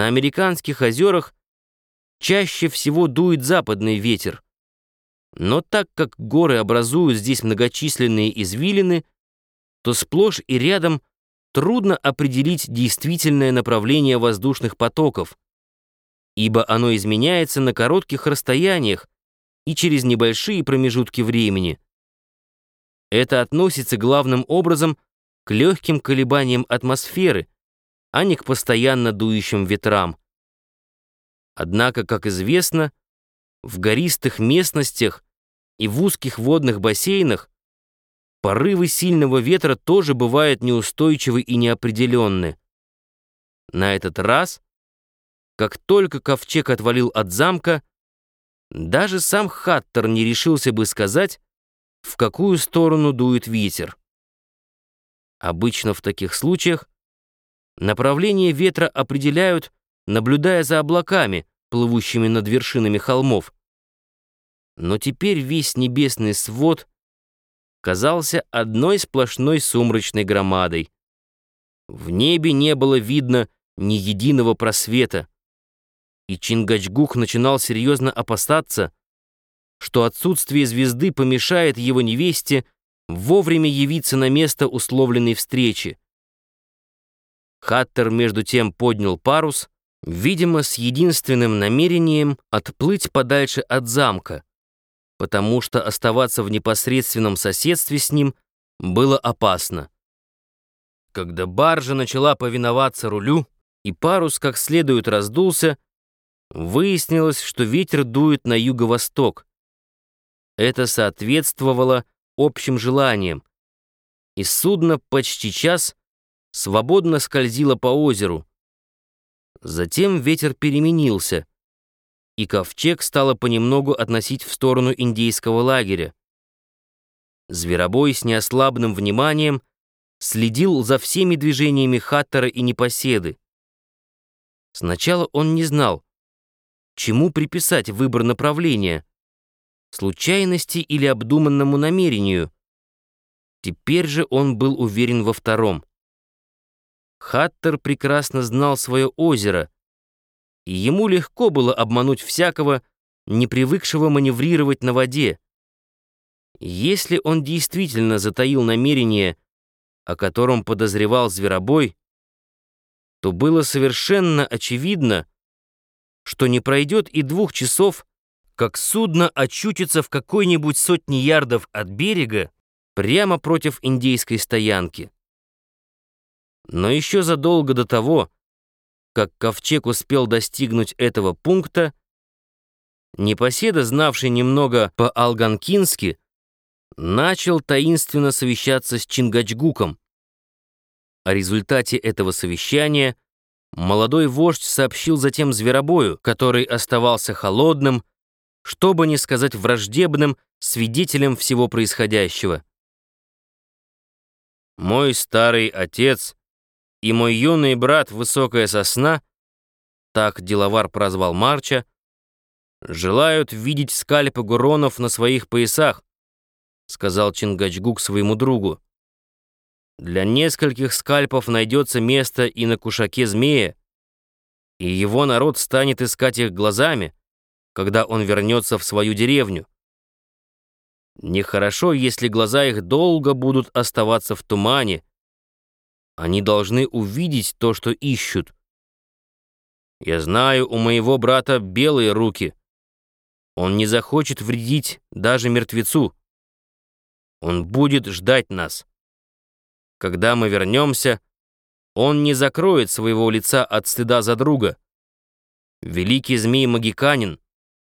На американских озерах чаще всего дует западный ветер. Но так как горы образуют здесь многочисленные извилины, то сплошь и рядом трудно определить действительное направление воздушных потоков, ибо оно изменяется на коротких расстояниях и через небольшие промежутки времени. Это относится главным образом к легким колебаниям атмосферы, а не к постоянно дующим ветрам. Однако, как известно, в гористых местностях и в узких водных бассейнах порывы сильного ветра тоже бывают неустойчивы и неопределенны. На этот раз, как только ковчег отвалил от замка, даже сам Хаттер не решился бы сказать, в какую сторону дует ветер. Обычно в таких случаях направление ветра определяют, наблюдая за облаками, плывущими над вершинами холмов. Но теперь весь небесный свод казался одной сплошной сумрачной громадой. В небе не было видно ни единого просвета, и Чингачгук начинал серьезно опасаться, что отсутствие звезды помешает его невесте вовремя явиться на место условленной встречи. Хаттер между тем поднял парус, видимо, с единственным намерением отплыть подальше от замка, потому что оставаться в непосредственном соседстве с ним было опасно. Когда баржа начала повиноваться рулю, и парус как следует раздулся, выяснилось, что ветер дует на юго-восток. Это соответствовало общим желаниям, и судно почти час свободно скользило по озеру. Затем ветер переменился, и ковчег стало понемногу относить в сторону индейского лагеря. Зверобой с неослабным вниманием следил за всеми движениями Хаттера и Непоседы. Сначала он не знал, чему приписать выбор направления — случайности или обдуманному намерению. Теперь же он был уверен во втором. Хаттер прекрасно знал свое озеро, и ему легко было обмануть всякого, не привыкшего маневрировать на воде. Если он действительно затаил намерение, о котором подозревал зверобой, то было совершенно очевидно, что не пройдет и двух часов, как судно очутится в какой-нибудь сотне ярдов от берега прямо против индейской стоянки. Но еще задолго до того, как Ковчег успел достигнуть этого пункта, Непоседа, знавший немного по-алганкински, начал таинственно совещаться с Чингачгуком. О результате этого совещания молодой вождь сообщил затем Зверобою, который оставался холодным, чтобы не сказать враждебным свидетелем всего происходящего. Мой старый отец и мой юный брат Высокая Сосна, так деловар прозвал Марча, желают видеть скальпы гуронов на своих поясах, сказал Чингачгук своему другу. Для нескольких скальпов найдется место и на кушаке змея, и его народ станет искать их глазами, когда он вернется в свою деревню. Нехорошо, если глаза их долго будут оставаться в тумане. Они должны увидеть то, что ищут. Я знаю, у моего брата белые руки. Он не захочет вредить даже мертвецу. Он будет ждать нас. Когда мы вернемся, он не закроет своего лица от стыда за друга. Великий змей Магиканин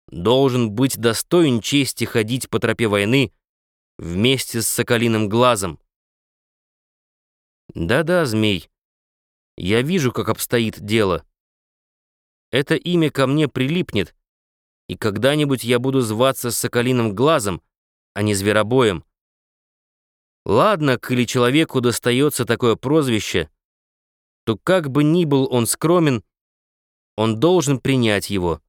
должен быть достоин чести ходить по тропе войны вместе с Соколиным Глазом. Да-да, змей, я вижу, как обстоит дело. Это имя ко мне прилипнет, и когда-нибудь я буду зваться Соколиным Глазом, а не Зверобоем. Ладно, коли человеку достается такое прозвище, то как бы ни был он скромен, он должен принять его.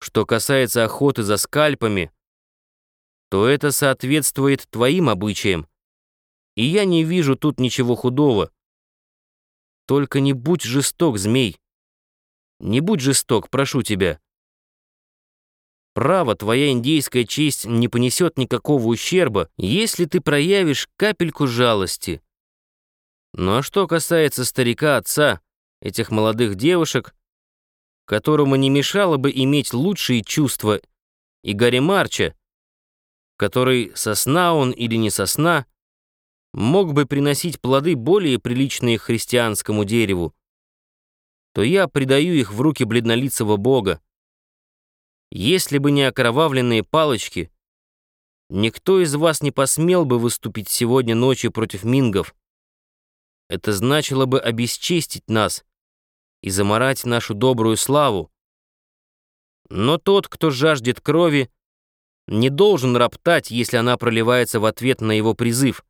Что касается охоты за скальпами, то это соответствует твоим обычаям, и я не вижу тут ничего худого. Только не будь жесток, змей. Не будь жесток, прошу тебя. Право, твоя индейская честь не понесет никакого ущерба, если ты проявишь капельку жалости. Ну а что касается старика-отца, этих молодых девушек, которому не мешало бы иметь лучшие чувства, и Гарри Марча, который сосна он или не сосна, мог бы приносить плоды более приличные христианскому дереву, то я предаю их в руки бледнолицего бога. Если бы не окровавленные палочки, никто из вас не посмел бы выступить сегодня ночью против мингов. Это значило бы обесчестить нас и заморать нашу добрую славу. Но тот, кто жаждет крови, не должен роптать, если она проливается в ответ на его призыв.